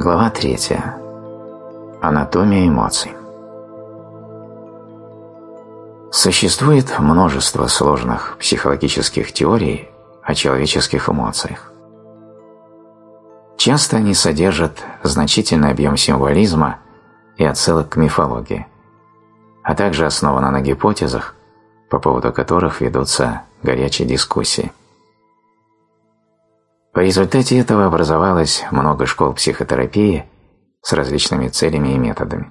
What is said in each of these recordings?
Глава 3. Анатомия эмоций. Существует множество сложных психологических теорий о человеческих эмоциях. Часто они содержат значительный объем символизма и отсылок к мифологии, а также основаны на гипотезах, по поводу которых ведутся горячие дискуссии. В результате этого образовалось много школ психотерапии с различными целями и методами.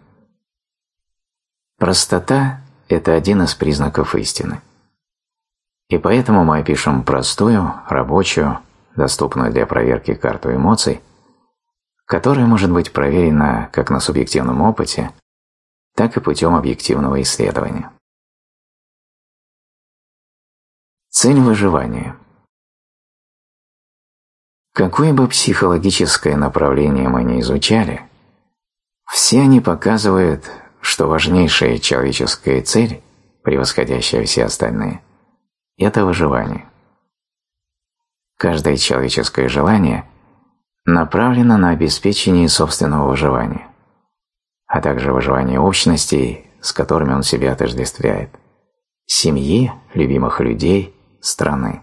Простота – это один из признаков истины. И поэтому мы опишем простую, рабочую, доступную для проверки карту эмоций, которая может быть проверена как на субъективном опыте, так и путем объективного исследования. Цель выживания – Какое бы психологическое направление мы ни изучали, все они показывают, что важнейшая человеческая цель, превосходящая все остальные, это выживание. Каждое человеческое желание направлено на обеспечение собственного выживания, а также выживание общностей, с которыми он себя отождествляет, семьи, любимых людей, страны.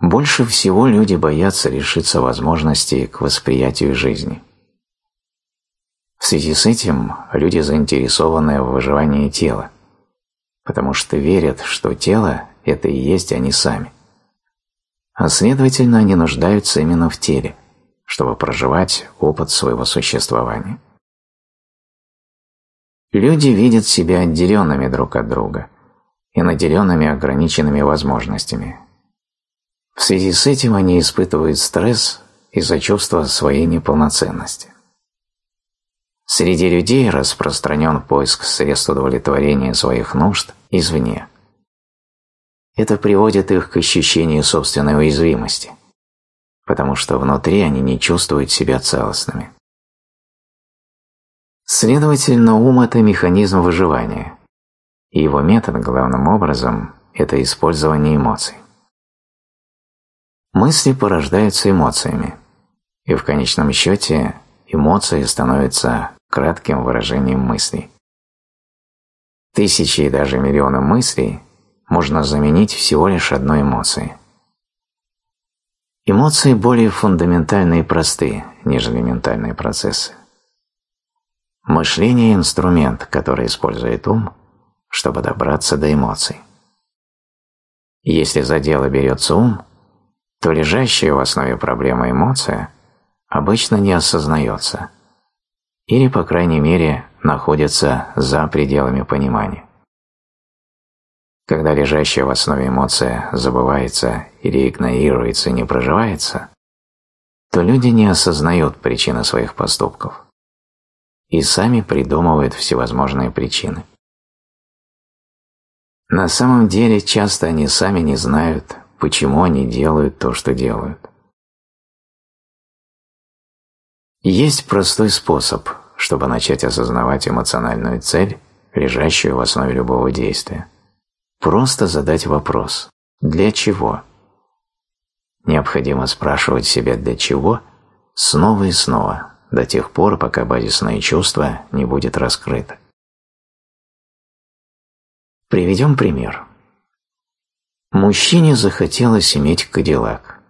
Больше всего люди боятся лишиться возможности к восприятию жизни. В связи с этим люди заинтересованы в выживании тела, потому что верят, что тело – это и есть они сами. А следовательно, они нуждаются именно в теле, чтобы проживать опыт своего существования. Люди видят себя отделенными друг от друга и наделенными ограниченными возможностями, в связи с этим они испытывают стресс из-за чувства своей неполноценности. Среди людей распространен поиск средств удовлетворения своих нужд извне. Это приводит их к ощущению собственной уязвимости, потому что внутри они не чувствуют себя целостными. Следовательно, ум – это механизм выживания, и его метод, главным образом, это использование эмоций. Мысли порождаются эмоциями, и в конечном счете эмоции становятся кратким выражением мыслей. Тысячи и даже миллионы мыслей можно заменить всего лишь одной эмоцией. Эмоции более фундаментальны и просты, нежели ментальные процессы. Мышление – инструмент, который использует ум, чтобы добраться до эмоций. Если за дело берется ум – то лежащая в основе проблемы эмоция обычно не осознается или, по крайней мере, находится за пределами понимания. Когда лежащая в основе эмоция забывается или игнорируется и не проживается, то люди не осознают причины своих поступков и сами придумывают всевозможные причины. На самом деле часто они сами не знают, почему они делают то, что делают. Есть простой способ, чтобы начать осознавать эмоциональную цель, лежащую в основе любого действия. Просто задать вопрос «Для чего?». Необходимо спрашивать себя «Для чего?» снова и снова, до тех пор, пока базисное чувство не будет раскрыто. Приведем пример. Мужчине захотелось иметь кадиллак.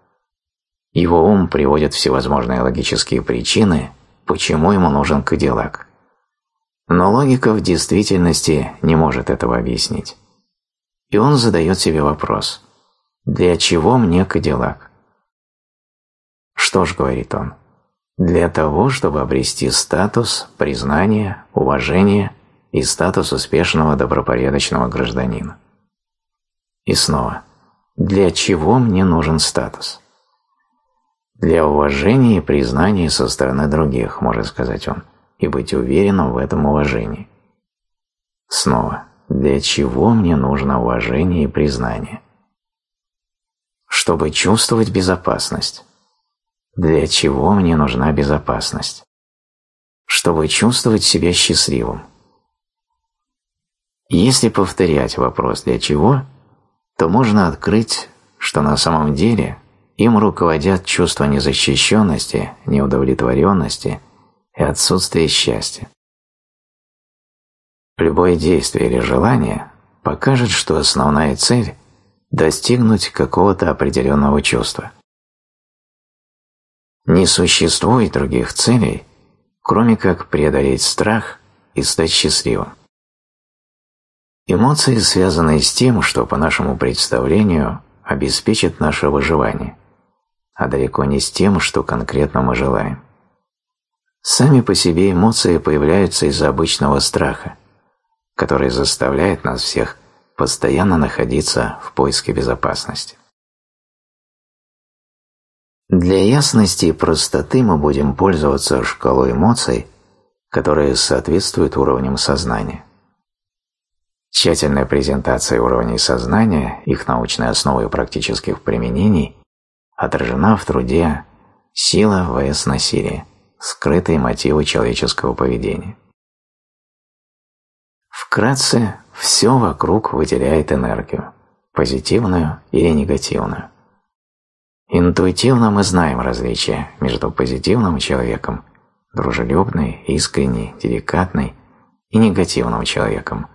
Его ум приводит всевозможные логические причины, почему ему нужен кадиллак. Но логика в действительности не может этого объяснить. И он задает себе вопрос «Для чего мне кадиллак?» Что ж, говорит он, для того, чтобы обрести статус, признание, уважение и статус успешного добропорядочного гражданина. И снова, для чего мне нужен статус? Для уважения и признания со стороны других, может сказать он, и быть уверенным в этом уважении. Снова, для чего мне нужно уважение и признание? Чтобы чувствовать безопасность. Для чего мне нужна безопасность? Чтобы чувствовать себя счастливым. Если повторять вопрос «для чего?», то можно открыть, что на самом деле им руководят чувство незащищенности, неудовлетворенности и отсутствие счастья. Любое действие или желание покажет, что основная цель – достигнуть какого-то определенного чувства. Не существует других целей, кроме как преодолеть страх и стать счастливым. Эмоции связаны с тем, что, по нашему представлению, обеспечит наше выживание, а далеко не с тем, что конкретно мы желаем. Сами по себе эмоции появляются из-за обычного страха, который заставляет нас всех постоянно находиться в поиске безопасности. Для ясности и простоты мы будем пользоваться шкалой эмоций, которые соответствуют уровням сознания. Тщательная презентация уровней сознания, их научной основы и практических применений отражена в труде «Сила ВС насилие. Скрытые мотивы человеческого поведения». Вкратце, все вокруг выделяет энергию, позитивную или негативную. Интуитивно мы знаем различия между позитивным человеком, дружелюбный, искренний, деликатный, и негативным человеком,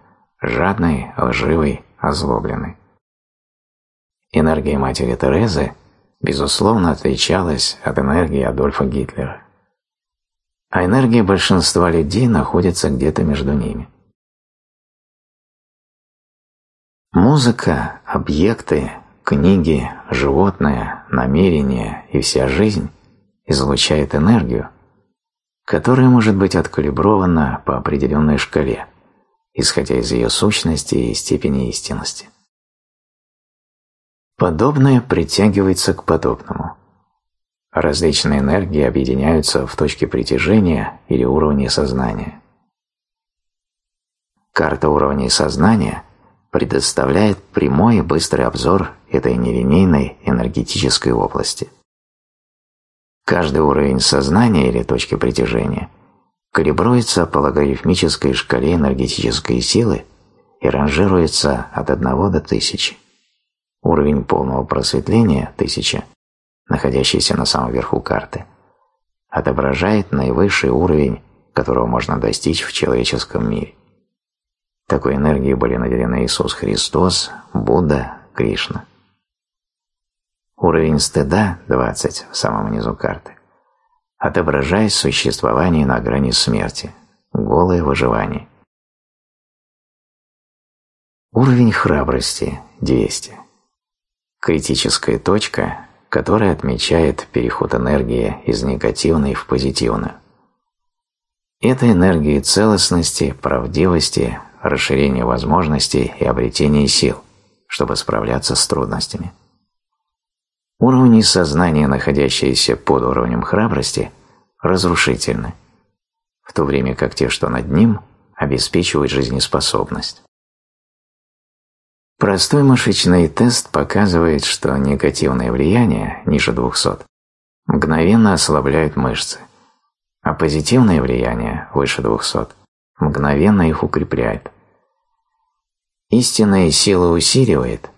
жадный, лживый, озлобленный. Энергия матери Терезы, безусловно, отличалась от энергии Адольфа Гитлера. А энергия большинства людей находится где-то между ними. Музыка, объекты, книги, животное, намерения и вся жизнь излучает энергию, которая может быть откалибрована по определенной шкале, исходя из ее сущности и степени истинности. Подобное притягивается к подобному. Различные энергии объединяются в точке притяжения или уровне сознания. Карта уровней сознания предоставляет прямой и быстрый обзор этой нелинейной энергетической области. Каждый уровень сознания или точки притяжения калибруется по логарифмической шкале энергетической силы и ранжируется от 1 до 1000. Уровень полного просветления – 1000, находящийся на самом верху карты, отображает наивысший уровень, которого можно достичь в человеческом мире. Такой энергией были наделены Иисус Христос, Будда, Кришна. Уровень стыда – 20 в самом низу карты отображая существование на грани смерти, голое выживание. Уровень храбрости – 200. Критическая точка, которая отмечает переход энергии из негативной в позитивную. Это энергия целостности, правдивости, расширения возможностей и обретения сил, чтобы справляться с трудностями. Уровни сознания, находящиеся под уровнем храбрости, разрушительны, в то время как те, что над ним, обеспечивают жизнеспособность. Простой мышечный тест показывает, что негативное влияние ниже 200 мгновенно ослабляют мышцы, а позитивное влияние выше 200 мгновенно их укрепляет. Истинная сила усиливает,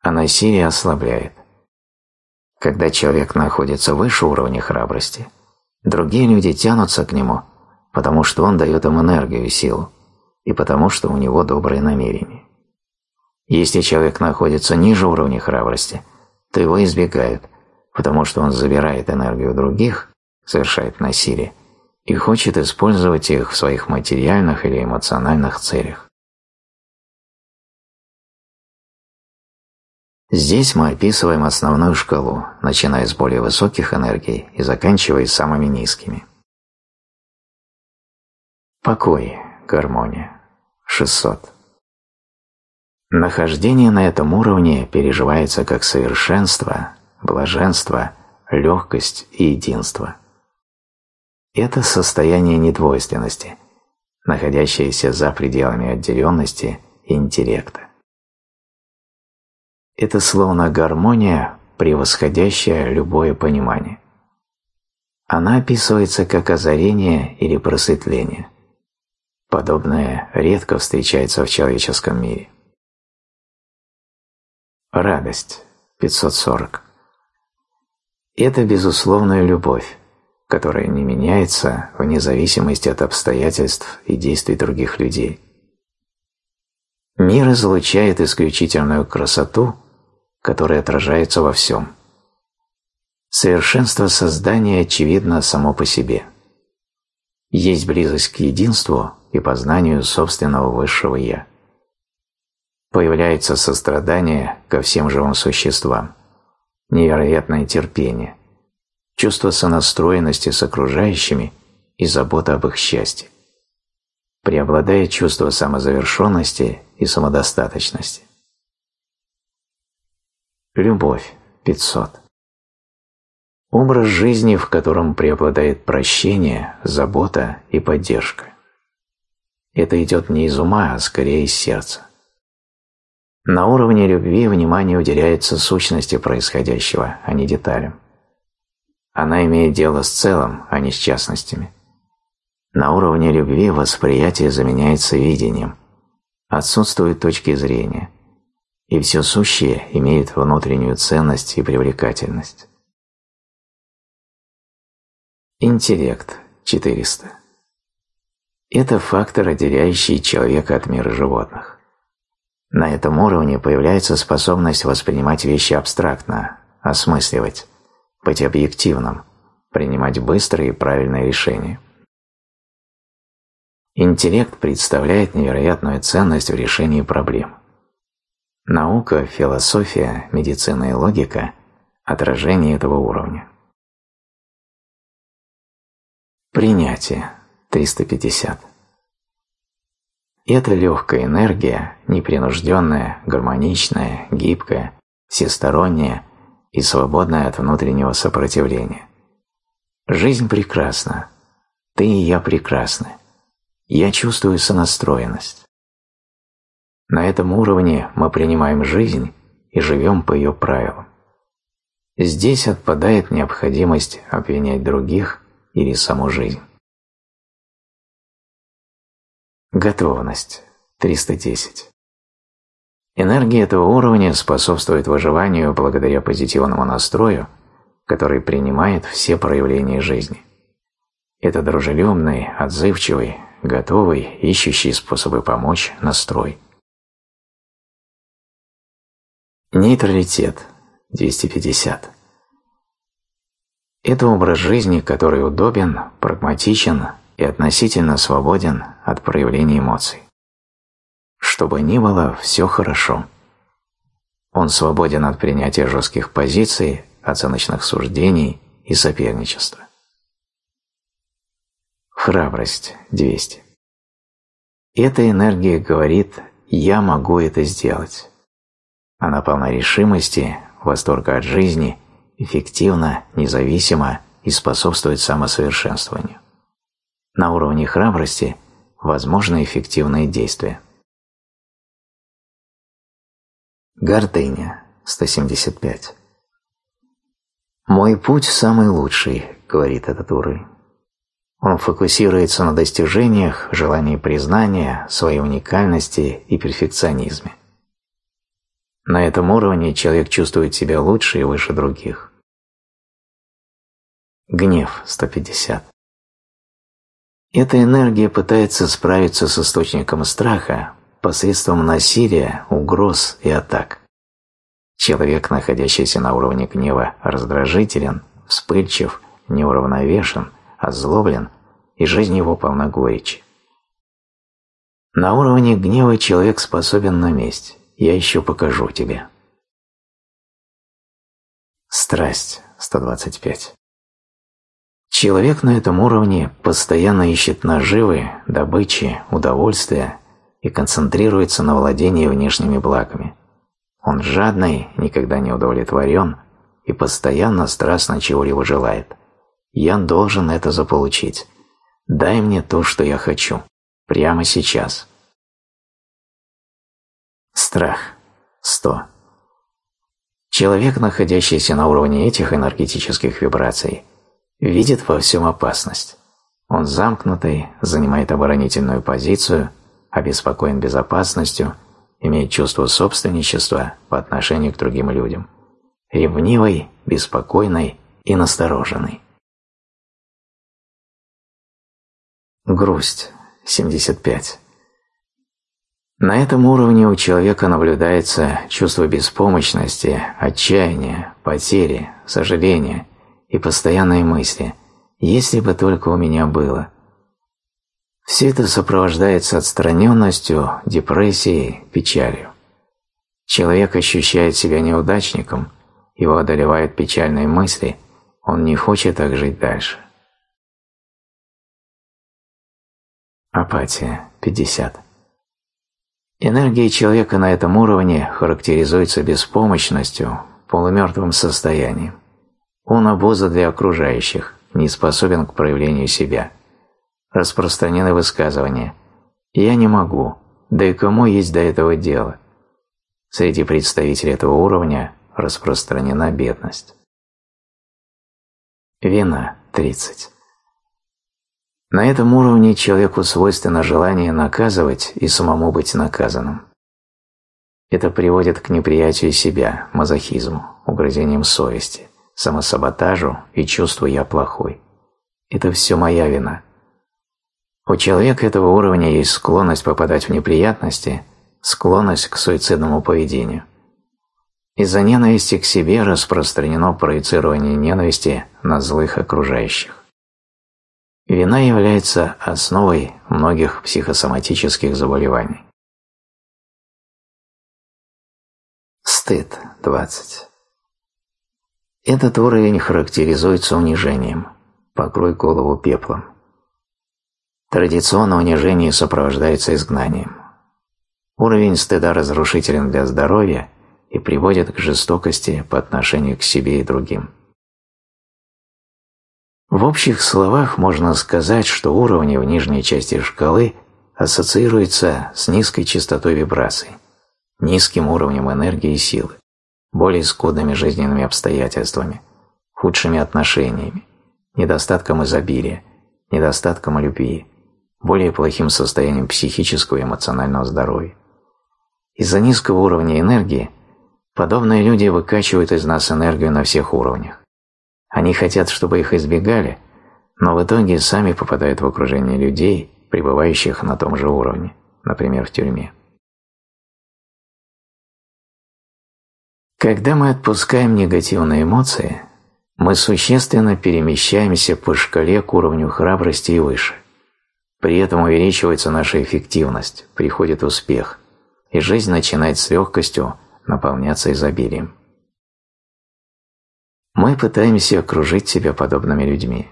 а насилие ослабляет. Когда человек находится выше уровня храбрости, другие люди тянутся к нему, потому что он дает им энергию и силу, и потому что у него добрые намерения. Если человек находится ниже уровня храбрости, то его избегают, потому что он забирает энергию других, совершает насилие и хочет использовать их в своих материальных или эмоциональных целях. Здесь мы описываем основную шкалу, начиная с более высоких энергий и заканчивая самыми низкими. Покой, гармония. 600. Нахождение на этом уровне переживается как совершенство, блаженство, легкость и единство. Это состояние недвойственности, находящееся за пределами отделенности и интеллекта. Это словно гармония, превосходящая любое понимание. Она описывается как озарение или просветление. Подобное редко встречается в человеческом мире. Радость. 540. Это безусловная любовь, которая не меняется вне зависимости от обстоятельств и действий других людей. Мир излучает исключительную красоту, которая отражается во всем. Совершенство создания очевидно само по себе. Есть близость к единству и познанию собственного высшего «я». Появляется сострадание ко всем живым существам, невероятное терпение, чувство сонастроенности с окружающими и забота об их счастье. Преобладает чувство самозавершенности и самодостаточности. Любовь. 500. Образ жизни, в котором преобладает прощение, забота и поддержка. Это идет не из ума, а скорее из сердца. На уровне любви внимание уделяется сущности происходящего, а не деталям. Она имеет дело с целым, а не с частностями. На уровне любви восприятие заменяется видением. Отсутствуют точки зрения. И все сущее имеет внутреннюю ценность и привлекательность. Интеллект 400. Это фактор, отделяющий человека от мира животных. На этом уровне появляется способность воспринимать вещи абстрактно, осмысливать, быть объективным, принимать быстрые и правильные решения. Интеллект представляет невероятную ценность в решении проблем. Наука, философия, медицина и логика – отражение этого уровня. Принятие. 350. Это легкая энергия, непринужденная, гармоничная, гибкая, всесторонняя и свободная от внутреннего сопротивления. Жизнь прекрасна. Ты и я прекрасны. Я чувствую сонастроенность. На этом уровне мы принимаем жизнь и живем по ее правилам. Здесь отпадает необходимость обвинять других или саму жизнь. Готовность. 310. Энергия этого уровня способствует выживанию благодаря позитивному настрою, который принимает все проявления жизни. Это дружелюбный, отзывчивый, готовый, ищущий способы помочь настрой. Нейтралитет. 250. Это образ жизни, который удобен, прагматичен и относительно свободен от проявления эмоций. Что бы ни было, все хорошо. Он свободен от принятия жестких позиций, оценочных суждений и соперничества. Храбрость 200. Эта энергия говорит «я могу это сделать». Она полна решимости, восторга от жизни – эффективно, независимо и способствует самосовершенствованию. На уровне храбрости возможны эффективные действия. Гордыня. 175. «Мой путь самый лучший», — говорит этот уровень. Он фокусируется на достижениях, желании признания, своей уникальности и перфекционизме. На этом уровне человек чувствует себя лучше и выше других. Гнев 150. Эта энергия пытается справиться с источником страха посредством насилия, угроз и атак. Человек, находящийся на уровне гнева, раздражителен, вспыльчив, неуравновешен, озлоблен, и жизнь его полна горечи. На уровне гнева человек способен на месть. Я еще покажу тебе. Страсть 125. Человек на этом уровне постоянно ищет наживы, добычи, удовольствия и концентрируется на владении внешними благами. Он жадный, никогда не удовлетворен и постоянно страстно чего-либо желает. Я должен это заполучить. Дай мне то, что я хочу. Прямо сейчас. Страх. 100. Человек, находящийся на уровне этих энергетических вибраций, видит во всем опасность. Он замкнутый, занимает оборонительную позицию, обеспокоен безопасностью, имеет чувство собственничества по отношению к другим людям. Ревнивый, беспокойный и настороженный. Грусть. 75. На этом уровне у человека наблюдается чувство беспомощности, отчаяния, потери, сожаления и постоянные мысли «если бы только у меня было». Все это сопровождается отстраненностью, депрессией, печалью. Человек ощущает себя неудачником, его одолевают печальные мысли, он не хочет так жить дальше. Апатия. 50. Энергия человека на этом уровне характеризуется беспомощностью, полумертвым состоянием. Он обуза для окружающих, не способен к проявлению себя. Распространены высказывания «я не могу», да и кому есть до этого дело. Среди представителей этого уровня распространена бедность. Вина 30. На этом уровне человеку свойственно желание наказывать и самому быть наказанным. Это приводит к неприятию себя, мазохизму, угрызениям совести, самосаботажу и чувству «я плохой». Это все моя вина. У человека этого уровня есть склонность попадать в неприятности, склонность к суицидному поведению. Из-за ненависти к себе распространено проецирование ненависти на злых окружающих. Вина является основой многих психосоматических заболеваний. Стыд – 20. Этот уровень характеризуется унижением. Покрой голову пеплом. Традиционно унижение сопровождается изгнанием. Уровень стыда разрушителен для здоровья и приводит к жестокости по отношению к себе и другим. В общих словах можно сказать, что уровни в нижней части шкалы ассоциируются с низкой частотой вибраций, низким уровнем энергии и силы, более скудными жизненными обстоятельствами, худшими отношениями, недостатком изобилия, недостатком любви, более плохим состоянием психического и эмоционального здоровья. Из-за низкого уровня энергии подобные люди выкачивают из нас энергию на всех уровнях. Они хотят, чтобы их избегали, но в итоге сами попадают в окружение людей, пребывающих на том же уровне, например, в тюрьме. Когда мы отпускаем негативные эмоции, мы существенно перемещаемся по шкале к уровню храбрости и выше. При этом увеличивается наша эффективность, приходит успех, и жизнь начинает с легкостью наполняться изобилием. Мы пытаемся окружить себя подобными людьми.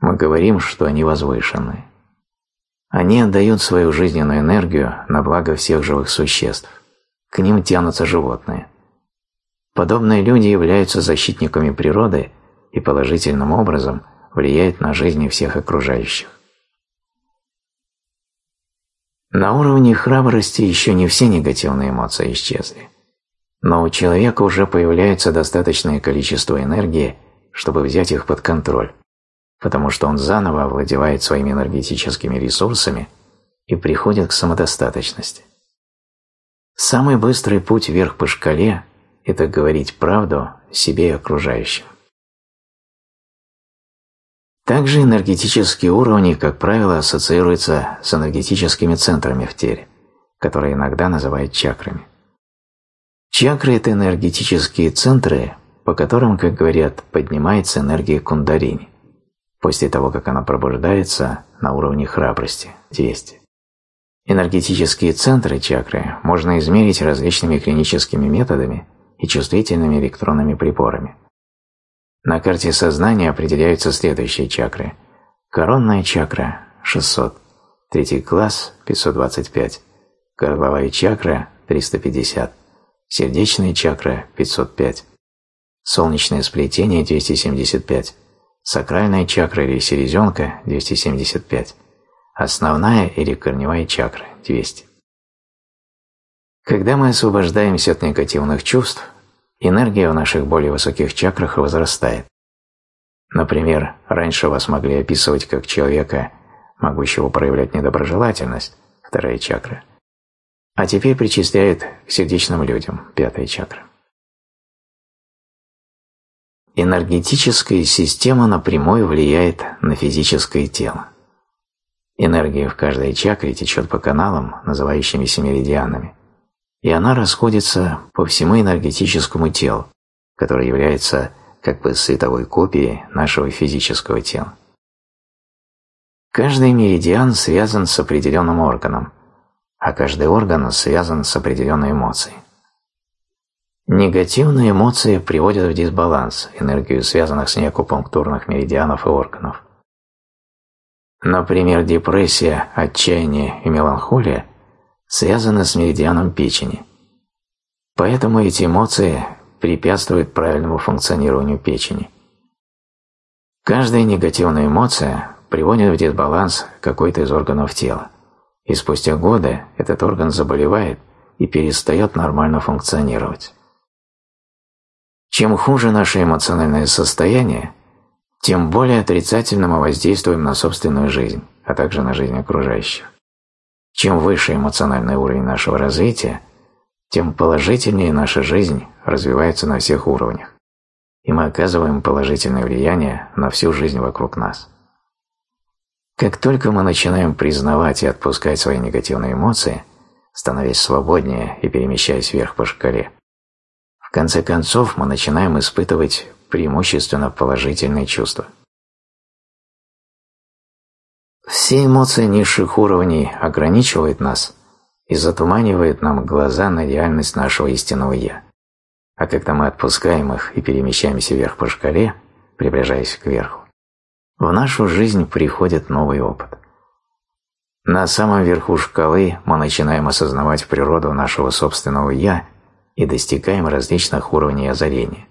Мы говорим, что они возвышенны. Они отдают свою жизненную энергию на благо всех живых существ. К ним тянутся животные. Подобные люди являются защитниками природы и положительным образом влияют на жизни всех окружающих. На уровне храбрости еще не все негативные эмоции исчезли но у человека уже появляется достаточное количество энергии, чтобы взять их под контроль, потому что он заново овладевает своими энергетическими ресурсами и приходит к самодостаточности. Самый быстрый путь вверх по шкале – это говорить правду себе и окружающим. Также энергетические уровни, как правило, ассоциируются с энергетическими центрами в теле, которые иногда называют чакрами. Чакры – это энергетические центры, по которым, как говорят, поднимается энергия кундарини, после того, как она пробуждается на уровне храбрости – 200. Энергетические центры чакры можно измерить различными клиническими методами и чувствительными электронными приборами. На карте сознания определяются следующие чакры. Коронная чакра – 600, третий класс – 525, горловая чакра – 350, сердечная чакра – 505, солнечное сплетение – 275, сакральная чакра или селезенка – 275, основная или корневая чакра – 200. Когда мы освобождаемся от негативных чувств, энергия в наших более высоких чакрах возрастает. Например, раньше вас могли описывать как человека, могущего проявлять недоброжелательность, вторая чакра – а теперь причисляют к сердечным людям, пятая чакра. Энергетическая система напрямую влияет на физическое тело. Энергия в каждой чакре течет по каналам, называющимися меридианами, и она расходится по всему энергетическому телу, которое является как бы световой копией нашего физического тела. Каждый меридиан связан с определенным органом, а каждый орган связан с определенной эмоцией. Негативные эмоции приводят в дисбаланс энергию связанных с ней акупунктурных меридианов и органов. Например, депрессия, отчаяние и меланхолия связаны с меридианом печени. Поэтому эти эмоции препятствуют правильному функционированию печени. Каждая негативная эмоция приводит в дисбаланс какой-то из органов тела, и спустя годы этот орган заболевает и перестает нормально функционировать. Чем хуже наше эмоциональное состояние, тем более отрицательно мы воздействуем на собственную жизнь, а также на жизнь окружающих. Чем выше эмоциональный уровень нашего развития, тем положительнее наша жизнь развивается на всех уровнях, и мы оказываем положительное влияние на всю жизнь вокруг нас. Как только мы начинаем признавать и отпускать свои негативные эмоции, становясь свободнее и перемещаясь вверх по шкале, конце концов мы начинаем испытывать преимущественно положительные чувства. Все эмоции низших уровней ограничивают нас и затуманивают нам глаза на реальность нашего истинного «я». А когда мы отпускаем их и перемещаемся вверх по шкале, приближаясь к верху, в нашу жизнь приходит новый опыт. На самом верху шкалы мы начинаем осознавать природу нашего собственного «я» и достигаем различных уровней озарения.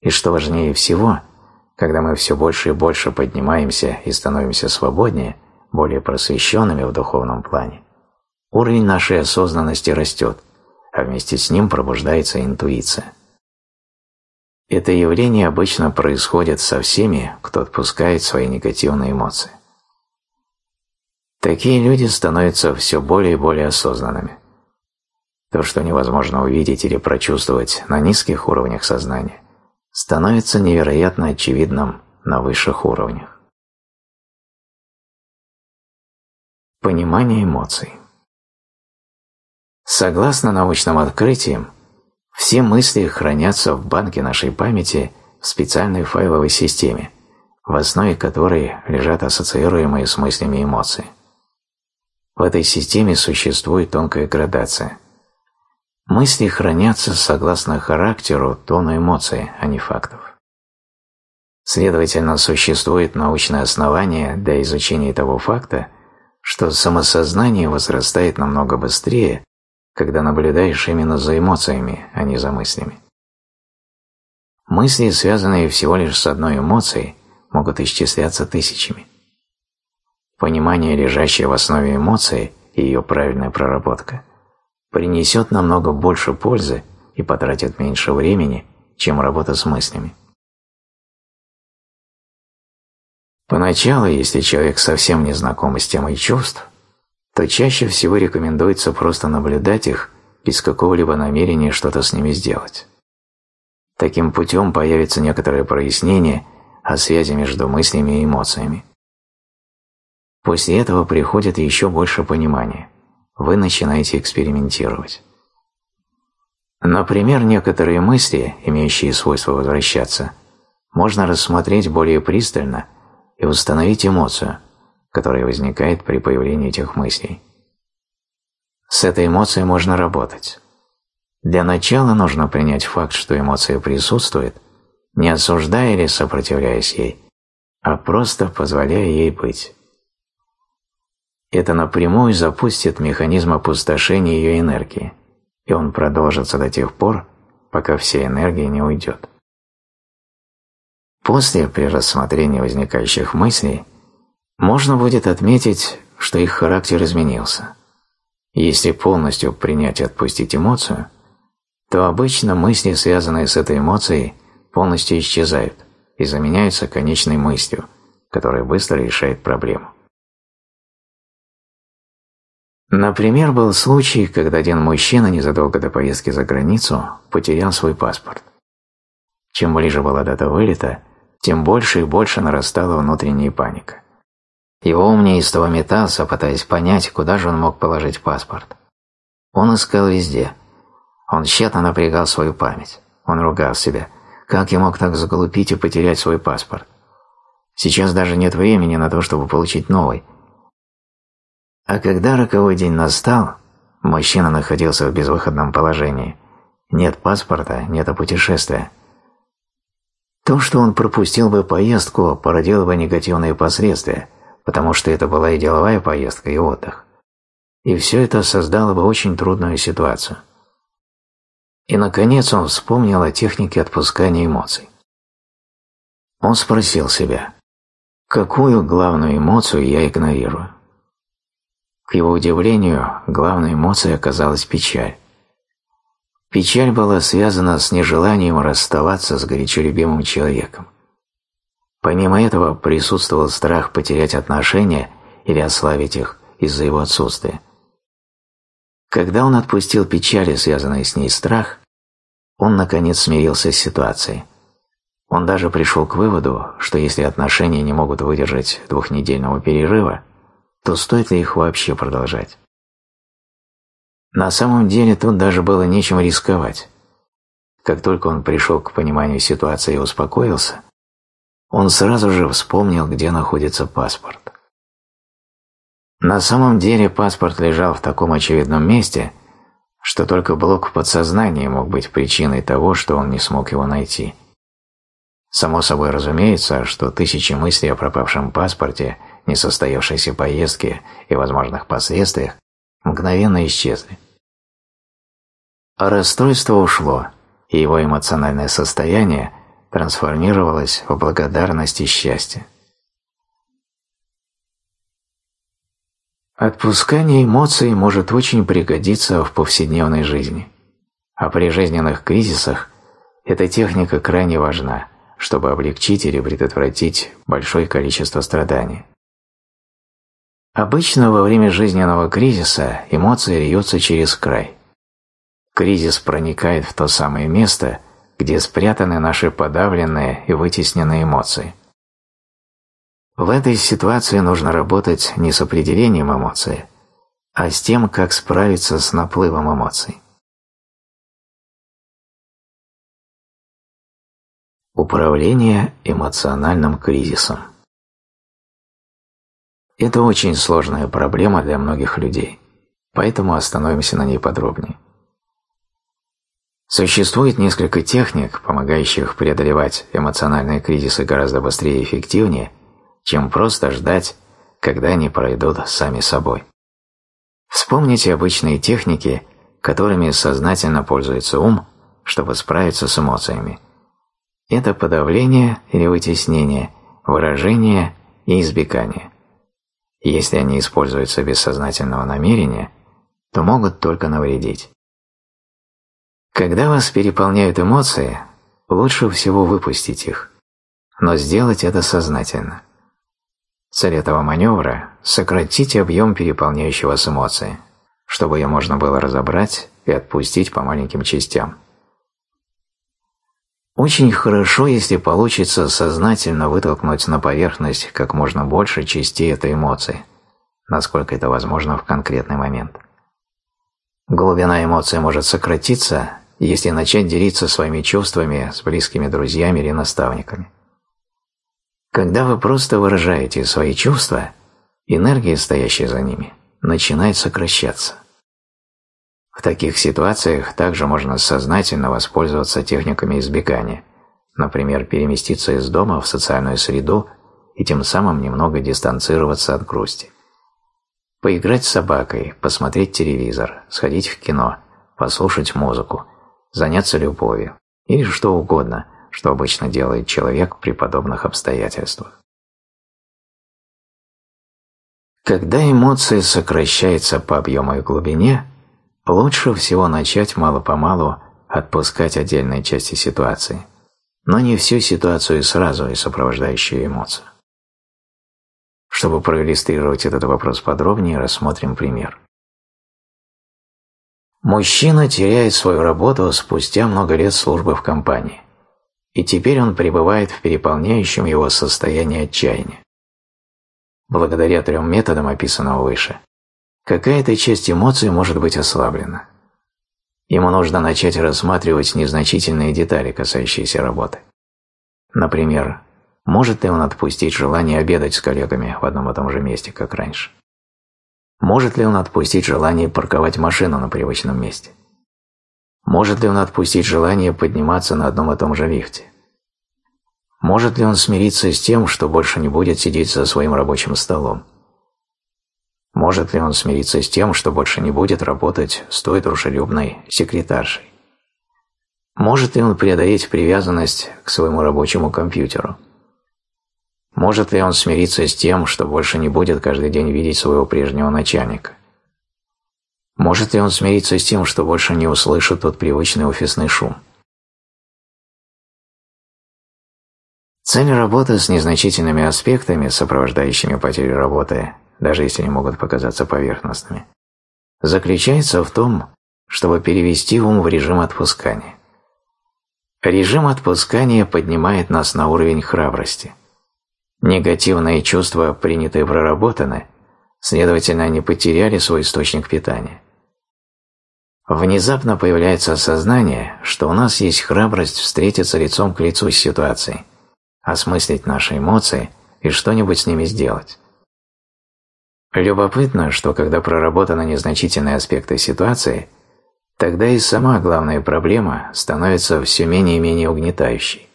И что важнее всего, когда мы все больше и больше поднимаемся и становимся свободнее, более просвещенными в духовном плане, уровень нашей осознанности растет, а вместе с ним пробуждается интуиция. Это явление обычно происходит со всеми, кто отпускает свои негативные эмоции. Такие люди становятся все более и более осознанными. То, что невозможно увидеть или прочувствовать на низких уровнях сознания, становится невероятно очевидным на высших уровнях. Понимание эмоций Согласно научным открытиям, все мысли хранятся в банке нашей памяти в специальной файловой системе, в основе которой лежат ассоциируемые с мыслями эмоции. В этой системе существует тонкая градация – Мысли хранятся согласно характеру, тону эмоций, а не фактов. Следовательно, существует научное основание для изучения того факта, что самосознание возрастает намного быстрее, когда наблюдаешь именно за эмоциями, а не за мыслями. Мысли, связанные всего лишь с одной эмоцией, могут исчисляться тысячами. Понимание, лежащее в основе эмоции и ее правильная проработка, принесет намного больше пользы и потратит меньше времени, чем работа с мыслями. Поначалу, если человек совсем не знаком с темой чувств, то чаще всего рекомендуется просто наблюдать их без какого-либо намерения что-то с ними сделать. Таким путем появится некоторое прояснение о связи между мыслями и эмоциями. После этого приходит еще больше понимания – вы начинаете экспериментировать. Например, некоторые мысли, имеющие свойство возвращаться, можно рассмотреть более пристально и установить эмоцию, которая возникает при появлении этих мыслей. С этой эмоцией можно работать. Для начала нужно принять факт, что эмоция присутствует, не осуждая или сопротивляясь ей, а просто позволяя ей быть это напрямую запустит механизм опустошения ее энергии, и он продолжится до тех пор, пока вся энергия не уйдет. После, при рассмотрении возникающих мыслей, можно будет отметить, что их характер изменился. Если полностью принять и отпустить эмоцию, то обычно мысли, связанные с этой эмоцией, полностью исчезают и заменяются конечной мыслью, которая быстро решает проблему. Например, был случай, когда один мужчина незадолго до поездки за границу потерял свой паспорт. Чем ближе была дата вылета, тем больше и больше нарастала внутренняя паника. Его ум неистово метался, пытаясь понять, куда же он мог положить паспорт. Он искал везде. Он тщетно напрягал свою память. Он ругал себя. Как я мог так заглупить и потерять свой паспорт? Сейчас даже нет времени на то, чтобы получить новый. А когда роковой день настал, мужчина находился в безвыходном положении. Нет паспорта, нет путешествия. То, что он пропустил бы поездку, породило бы негативные последствия, потому что это была и деловая поездка, и отдых. И все это создало бы очень трудную ситуацию. И, наконец, он вспомнил о технике отпускания эмоций. Он спросил себя, какую главную эмоцию я игнорирую? К его удивлению, главной эмоцией оказалась печаль. Печаль была связана с нежеланием расставаться с горячо любимым человеком. Помимо этого присутствовал страх потерять отношения или ослабить их из-за его отсутствия. Когда он отпустил печали, связанные с ней страх, он наконец смирился с ситуацией. Он даже пришел к выводу, что если отношения не могут выдержать двухнедельного перерыва, то стоит ли их вообще продолжать? На самом деле тут даже было нечем рисковать. Как только он пришел к пониманию ситуации и успокоился, он сразу же вспомнил, где находится паспорт. На самом деле паспорт лежал в таком очевидном месте, что только блок подсознания мог быть причиной того, что он не смог его найти. Само собой разумеется, что тысячи мыслей о пропавшем паспорте, несостоявшейся поездке и возможных последствиях мгновенно исчезли. А расстройство ушло, и его эмоциональное состояние трансформировалось в благодарность и счастье. Отпускание эмоций может очень пригодиться в повседневной жизни, а при жизненных кризисах эта техника крайне важна, чтобы облегчить или предотвратить большое количество страданий. Обычно во время жизненного кризиса эмоции льются через край. Кризис проникает в то самое место, где спрятаны наши подавленные и вытесненные эмоции. В этой ситуации нужно работать не с определением эмоции, а с тем, как справиться с наплывом эмоций. Управление эмоциональным кризисом это очень сложная проблема для многих людей, поэтому остановимся на ней подробнее. Существует несколько техник, помогающих преодолевать эмоциональные кризисы гораздо быстрее и эффективнее, чем просто ждать, когда они пройдут сами собой. Вспомните обычные техники, которыми сознательно пользуется ум, чтобы справиться с эмоциями. Это подавление или вытеснение, выражение и избегание. Если они используются без сознательного намерения, то могут только навредить. Когда вас переполняют эмоции, лучше всего выпустить их, но сделать это сознательно. Цель этого маневра – сократить объем переполняющего с эмоции, чтобы ее можно было разобрать и отпустить по маленьким частям. Очень хорошо, если получится сознательно вытолкнуть на поверхность как можно больше частей этой эмоции, насколько это возможно в конкретный момент. Глубина эмоции может сократиться, если начать делиться своими чувствами с близкими друзьями или наставниками. Когда вы просто выражаете свои чувства, энергия, стоящая за ними, начинает сокращаться – в таких ситуациях также можно сознательно воспользоваться техниками избегания, например, переместиться из дома в социальную среду и тем самым немного дистанцироваться от грусти. Поиграть с собакой, посмотреть телевизор, сходить в кино, послушать музыку, заняться любовью или что угодно, что обычно делает человек при подобных обстоятельствах. Когда эмоции сокращаются по объему и глубине – Лучше всего начать мало-помалу отпускать отдельные части ситуации, но не всю ситуацию сразу и сопровождающую эмоцию. Чтобы проиллюстрировать этот вопрос подробнее, рассмотрим пример. Мужчина теряет свою работу спустя много лет службы в компании. и теперь он пребывает в переполняющем его состоянии отчаяния. Благодаря трем методам, описанным выше, какая-то часть эмоций может быть ослаблена. Ему нужно начать рассматривать незначительные детали, касающиеся работы. Например, может ли он отпустить желание обедать с коллегами в одном и том же месте, как раньше? Может ли он отпустить желание парковать машину на привычном месте? Может ли он отпустить желание подниматься на одном и том же лифте? Может ли он смириться с тем, что больше не будет сидеть за своим рабочим столом? Может ли он смириться с тем, что больше не будет работать с той дружелюбной секретаршей? Может ли он преодолеть привязанность к своему рабочему компьютеру? Может ли он смириться с тем, что больше не будет каждый день видеть своего прежнего начальника? Может ли он смириться с тем, что больше не услышит тот привычный офисный шум? Цель работы с незначительными аспектами, сопровождающими потерю работы, даже если они могут показаться поверхностными, заключается в том, чтобы перевести ум в режим отпускания. Режим отпускания поднимает нас на уровень храбрости. Негативные чувства приняты и проработаны, следовательно, они потеряли свой источник питания. Внезапно появляется осознание, что у нас есть храбрость встретиться лицом к лицу с ситуацией, осмыслить наши эмоции и что-нибудь с ними сделать. Любопытно, что когда проработаны незначительные аспекты ситуации, тогда и сама главная проблема становится все менее и менее угнетающей.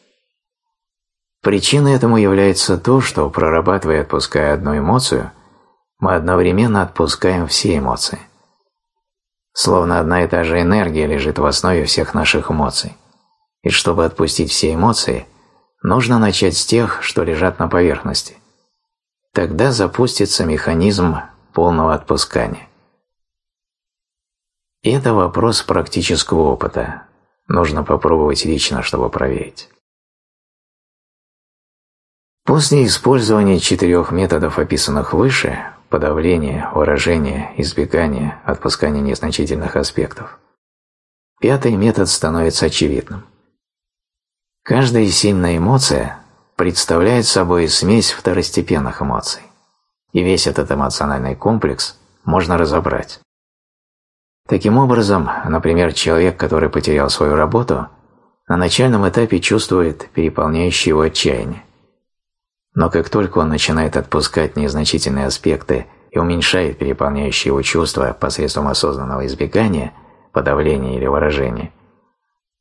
Причиной этому является то, что, прорабатывая и отпуская одну эмоцию, мы одновременно отпускаем все эмоции. Словно одна и та же энергия лежит в основе всех наших эмоций. И чтобы отпустить все эмоции, нужно начать с тех, что лежат на поверхности. Тогда запустится механизм полного отпускания. И это вопрос практического опыта. Нужно попробовать лично, чтобы проверить. После использования четырех методов, описанных выше – подавление, выражение, избегание, отпускание незначительных аспектов – пятый метод становится очевидным. Каждая сильная эмоция представляет собой смесь второстепенных эмоций, и весь этот эмоциональный комплекс можно разобрать. Таким образом, например, человек, который потерял свою работу, на начальном этапе чувствует переполняющее его отчаяние. Но как только он начинает отпускать незначительные аспекты и уменьшает переполняющие его чувства посредством осознанного избегания, подавления или выражения,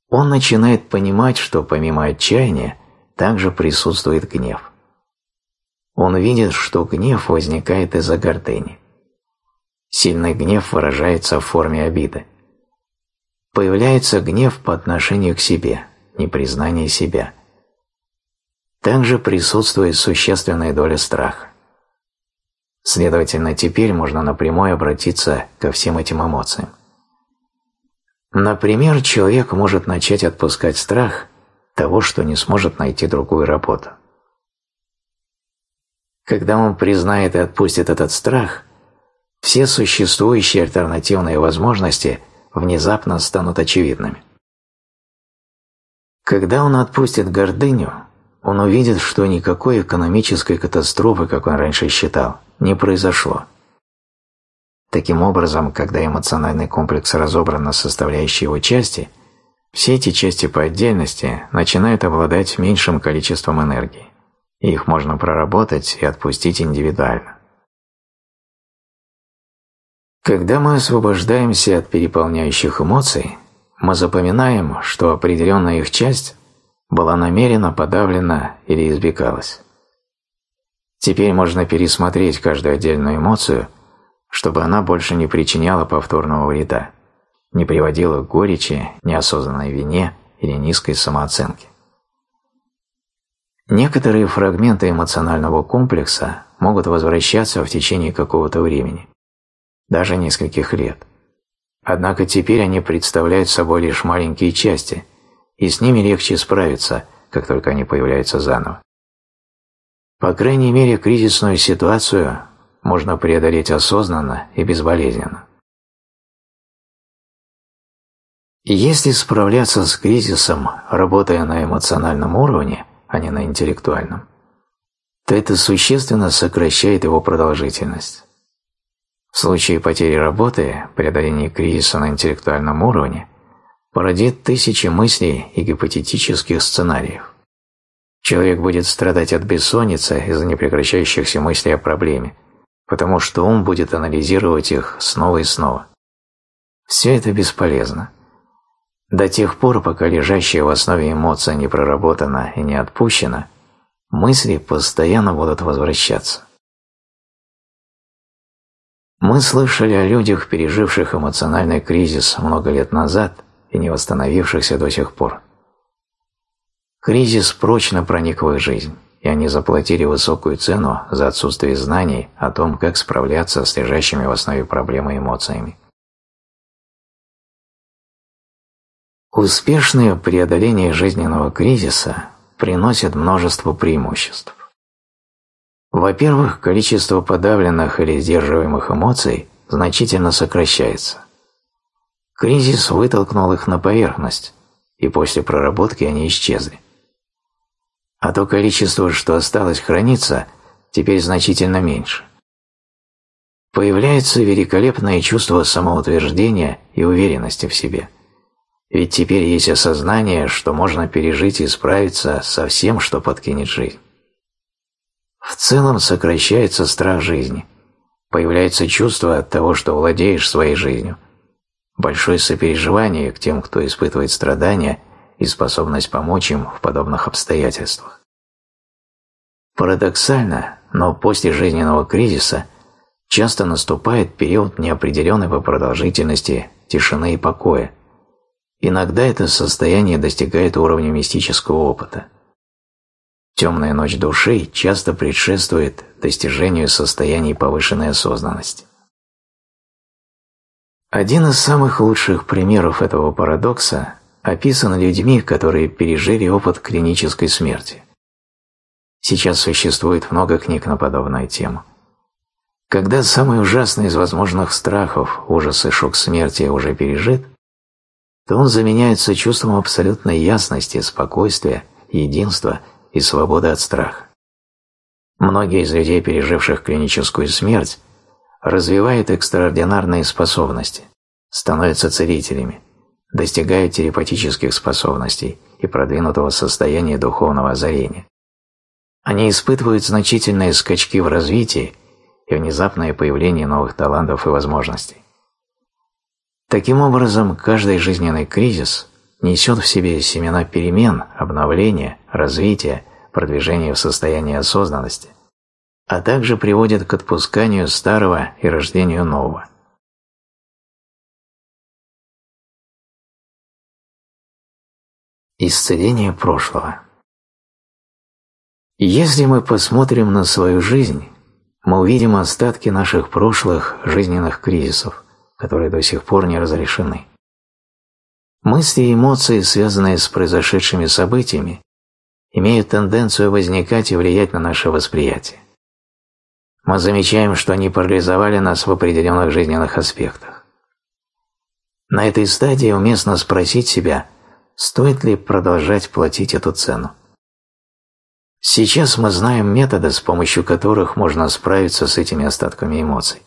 он начинает понимать, что помимо отчаяния также присутствует гнев. Он видит, что гнев возникает из-за гордыни. Сильный гнев выражается в форме обиды. Появляется гнев по отношению к себе, непризнание себя. Также присутствует существенная доля страха. Следовательно, теперь можно напрямую обратиться ко всем этим эмоциям. Например, человек может начать отпускать страх того, что не сможет найти другую работу. Когда он признает и отпустит этот страх, все существующие альтернативные возможности внезапно станут очевидными. Когда он отпустит гордыню, он увидит, что никакой экономической катастрофы, как он раньше считал, не произошло. Таким образом, когда эмоциональный комплекс разобран на составляющие его части – все эти части по отдельности начинают обладать меньшим количеством энергии, и их можно проработать и отпустить индивидуально. Когда мы освобождаемся от переполняющих эмоций, мы запоминаем, что определенная их часть была намеренно подавлена или избегалась. Теперь можно пересмотреть каждую отдельную эмоцию, чтобы она больше не причиняла повторного вреда не приводило к горечи, неосознанной вине или низкой самооценке. Некоторые фрагменты эмоционального комплекса могут возвращаться в течение какого-то времени, даже нескольких лет. Однако теперь они представляют собой лишь маленькие части, и с ними легче справиться, как только они появляются заново. По крайней мере, кризисную ситуацию можно преодолеть осознанно и безболезненно. Если справляться с кризисом, работая на эмоциональном уровне, а не на интеллектуальном, то это существенно сокращает его продолжительность. В случае потери работы, преодоление кризиса на интеллектуальном уровне породит тысячи мыслей и гипотетических сценариев. Человек будет страдать от бессонницы из-за непрекращающихся мыслей о проблеме, потому что ум будет анализировать их снова и снова. Все это бесполезно. До тех пор, пока лежащая в основе эмоция не проработана и не отпущена, мысли постоянно будут возвращаться. Мы слышали о людях, переживших эмоциональный кризис много лет назад и не восстановившихся до сих пор. Кризис прочно проник в их жизнь, и они заплатили высокую цену за отсутствие знаний о том, как справляться с лежащими в основе проблемы эмоциями. Успешное преодоление жизненного кризиса приносит множество преимуществ. Во-первых, количество подавленных или сдерживаемых эмоций значительно сокращается. Кризис вытолкнул их на поверхность, и после проработки они исчезли. А то количество, что осталось храниться, теперь значительно меньше. Появляется великолепное чувство самоутверждения и уверенности в себе – ведь теперь есть осознание, что можно пережить и справиться со всем, что подкинет жизнь. В целом сокращается страх жизни. Появляется чувство от того, что владеешь своей жизнью. Большое сопереживание к тем, кто испытывает страдания, и способность помочь им в подобных обстоятельствах. Парадоксально, но после жизненного кризиса часто наступает период неопределенной по продолжительности тишины и покоя, Иногда это состояние достигает уровня мистического опыта. Темная ночь души часто предшествует достижению состояний повышенной осознанности. Один из самых лучших примеров этого парадокса описан людьми, которые пережили опыт клинической смерти. Сейчас существует много книг на подобную тему. Когда самый ужасный из возможных страхов, ужас и шок смерти уже пережит, то он заменяется чувством абсолютной ясности, спокойствия, единства и свободы от страха. Многие из людей, переживших клиническую смерть, развивают экстраординарные способности, становятся целителями, достигают телепатических способностей и продвинутого состояния духовного озарения. Они испытывают значительные скачки в развитии и внезапное появление новых талантов и возможностей. Таким образом, каждый жизненный кризис несет в себе семена перемен, обновления, развития, продвижения в состоянии осознанности, а также приводит к отпусканию старого и рождению нового. Исцеление прошлого Если мы посмотрим на свою жизнь, мы увидим остатки наших прошлых жизненных кризисов, которые до сих пор не разрешены. Мысли и эмоции, связанные с произошедшими событиями, имеют тенденцию возникать и влиять на наше восприятие. Мы замечаем, что они парализовали нас в определенных жизненных аспектах. На этой стадии уместно спросить себя, стоит ли продолжать платить эту цену. Сейчас мы знаем методы, с помощью которых можно справиться с этими остатками эмоций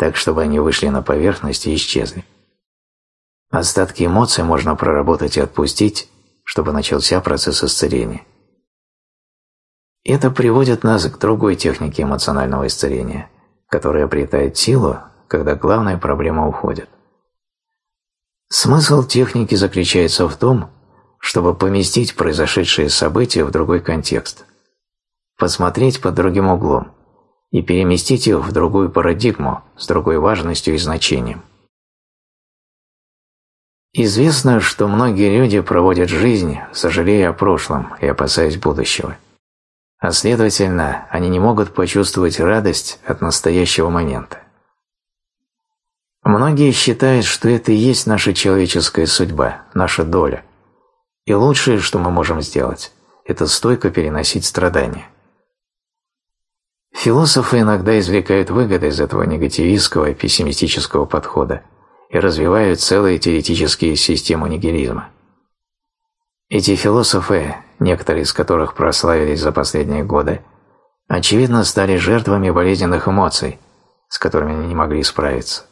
так чтобы они вышли на поверхность и исчезли. Остатки эмоций можно проработать и отпустить, чтобы начался процесс исцеления. Это приводит нас к другой технике эмоционального исцеления, которая обретает силу, когда главная проблема уходит. Смысл техники заключается в том, чтобы поместить произошедшие события в другой контекст, посмотреть под другим углом, и переместить их в другую парадигму с другой важностью и значением. Известно, что многие люди проводят жизнь, сожалея о прошлом и опасаясь будущего. А следовательно, они не могут почувствовать радость от настоящего момента. Многие считают, что это и есть наша человеческая судьба, наша доля. И лучшее, что мы можем сделать, это стойко переносить страдания. Философы иногда извлекают выгоды из этого негативистского и пессимистического подхода и развивают целые теоретические системы нигилизма. Эти философы, некоторые из которых прославились за последние годы, очевидно стали жертвами болезненных эмоций, с которыми они не могли справиться,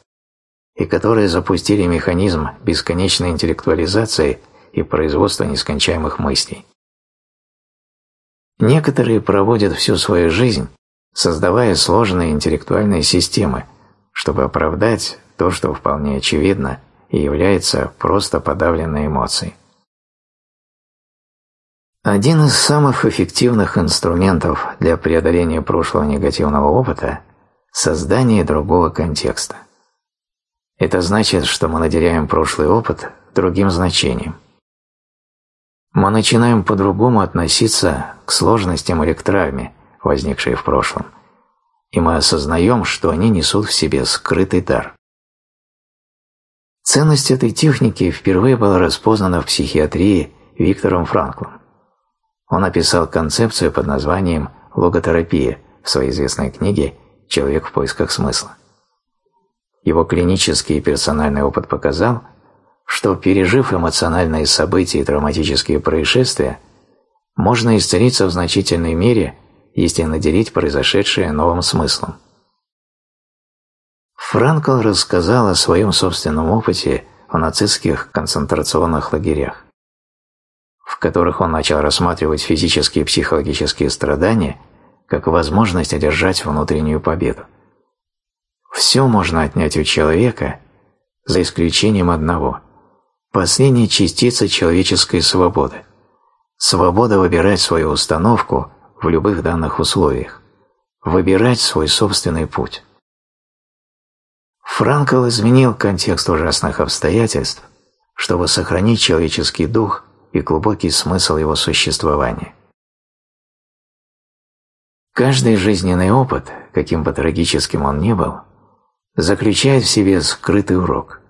и которые запустили механизм бесконечной интеллектуализации и производства нескончаемых мыслей. Некоторые проводят всю свою жизнь, создавая сложные интеллектуальные системы, чтобы оправдать то, что вполне очевидно и является просто подавленной эмоцией. Один из самых эффективных инструментов для преодоления прошлого негативного опыта – создание другого контекста. Это значит, что мы наделяем прошлый опыт другим значением – мы начинаем по-другому относиться к сложностям или к травме, возникшей в прошлом, и мы осознаем, что они несут в себе скрытый дар. Ценность этой техники впервые была распознана в психиатрии Виктором Франклом. Он описал концепцию под названием логотерапия в своей известной книге «Человек в поисках смысла». Его клинический и персональный опыт показал – что, пережив эмоциональные события и травматические происшествия, можно исцелиться в значительной мере, если наделить произошедшее новым смыслом. Франкл рассказал о своем собственном опыте в нацистских концентрационных лагерях, в которых он начал рассматривать физические и психологические страдания как возможность одержать внутреннюю победу. Все можно отнять у человека, за исключением одного – последняя частица человеческой свободы. Свобода выбирать свою установку в любых данных условиях, выбирать свой собственный путь. Франкл изменил контекст ужасных обстоятельств, чтобы сохранить человеческий дух и глубокий смысл его существования. Каждый жизненный опыт, каким бы трагическим он ни был, заключает в себе скрытый урок –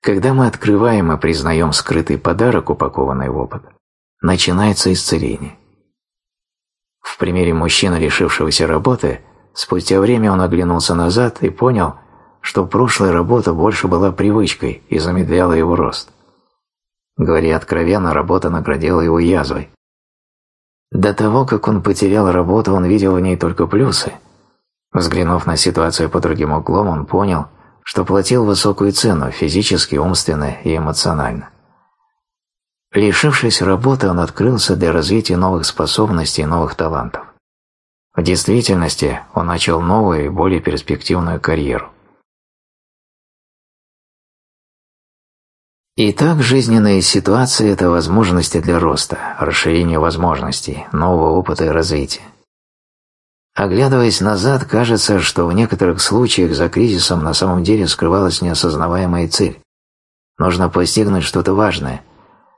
когда мы открываем и признаем скрытый подарок, упакованный в опыт, начинается исцеление. В примере мужчины, лишившегося работы, спустя время он оглянулся назад и понял, что прошлая работа больше была привычкой и замедляла его рост. Говоря откровенно, работа наградила его язвой. До того, как он потерял работу, он видел в ней только плюсы. Взглянув на ситуацию под другим углом, он понял – что платил высокую цену физически, умственно и эмоционально. Лишившись работы, он открылся для развития новых способностей и новых талантов. В действительности он начал новую и более перспективную карьеру. Итак, жизненные ситуации – это возможности для роста, расширения возможностей, нового опыта и развития. Оглядываясь назад, кажется, что в некоторых случаях за кризисом на самом деле скрывалась неосознаваемая цель. Нужно постигнуть что-то важное,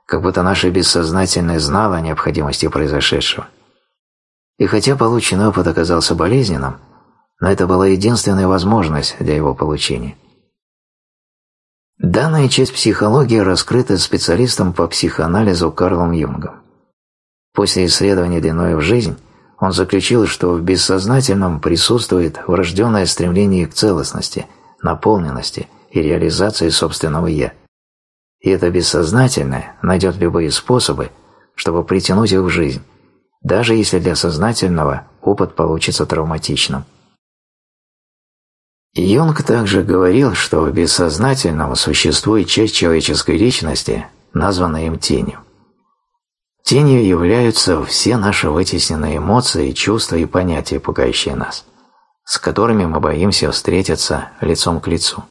как будто наше бессознательное знало о необходимости произошедшего. И хотя полученный опыт оказался болезненным, но это была единственная возможность для его получения. Данная часть психологии раскрыта специалистом по психоанализу Карлом Юнгом. После исследования длиной в жизнь он заключил, что в бессознательном присутствует врожденное стремление к целостности, наполненности и реализации собственного «я». И это бессознательное найдет любые способы, чтобы притянуть их в жизнь, даже если для сознательного опыт получится травматичным. Юнг также говорил, что в бессознательном существует часть человеческой личности, названная им тенью. Тенью являются все наши вытесненные эмоции, чувства и понятия, пугающие нас, с которыми мы боимся встретиться лицом к лицу.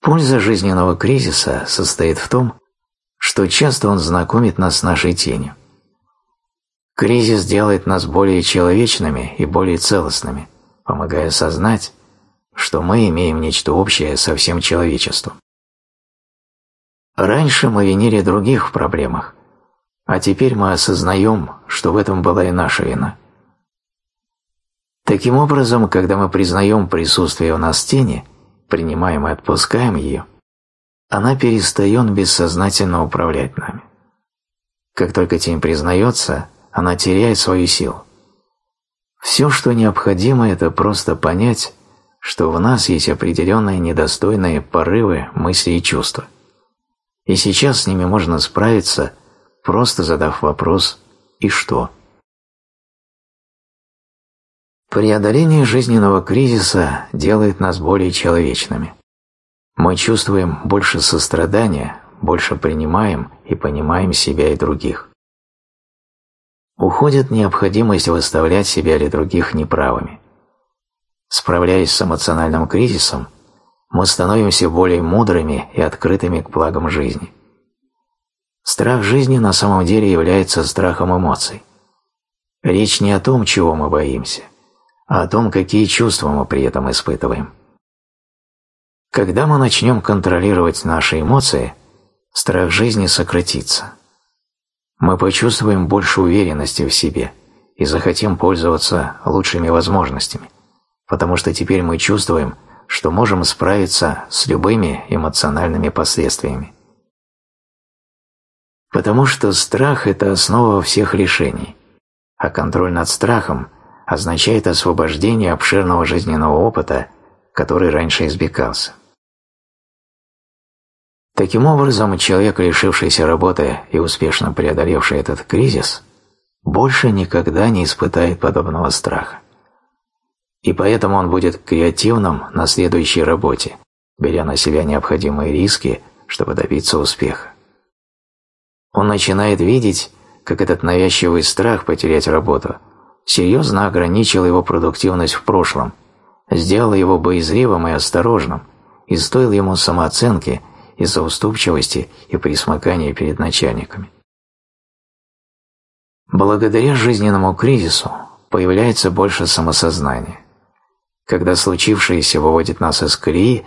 Польза жизненного кризиса состоит в том, что часто он знакомит нас с нашей тенью. Кризис делает нас более человечными и более целостными, помогая осознать, что мы имеем нечто общее со всем человечеством. Раньше мы винили других в проблемах, а теперь мы осознаем, что в этом была и наша вина. Таким образом, когда мы признаем присутствие у нас тени, принимаем и отпускаем ее, она перестает бессознательно управлять нами. Как только тень признается, она теряет свою силу. Все, что необходимо, это просто понять, что в нас есть определенные недостойные порывы, мысли и чувства. И сейчас с ними можно справиться, просто задав вопрос «и что?». Преодоление жизненного кризиса делает нас более человечными. Мы чувствуем больше сострадания, больше принимаем и понимаем себя и других. Уходит необходимость выставлять себя или других неправыми. Справляясь с эмоциональным кризисом, мы становимся более мудрыми и открытыми к благам жизни. Страх жизни на самом деле является страхом эмоций. Речь не о том, чего мы боимся, а о том, какие чувства мы при этом испытываем. Когда мы начнем контролировать наши эмоции, страх жизни сократится. Мы почувствуем больше уверенности в себе и захотим пользоваться лучшими возможностями, потому что теперь мы чувствуем, что можем справиться с любыми эмоциональными последствиями. Потому что страх – это основа всех решений, а контроль над страхом означает освобождение обширного жизненного опыта, который раньше избегался. Таким образом, человек, лишившийся работы и успешно преодолевший этот кризис, больше никогда не испытает подобного страха. И поэтому он будет креативным на следующей работе, беря на себя необходимые риски, чтобы добиться успеха. Он начинает видеть, как этот навязчивый страх потерять работу – серьезно ограничил его продуктивность в прошлом, сделал его боязливым и осторожным и стоил ему самооценки из-за уступчивости и присмыкания перед начальниками. Благодаря жизненному кризису появляется больше самосознания. Когда случившееся выводит нас из колеи,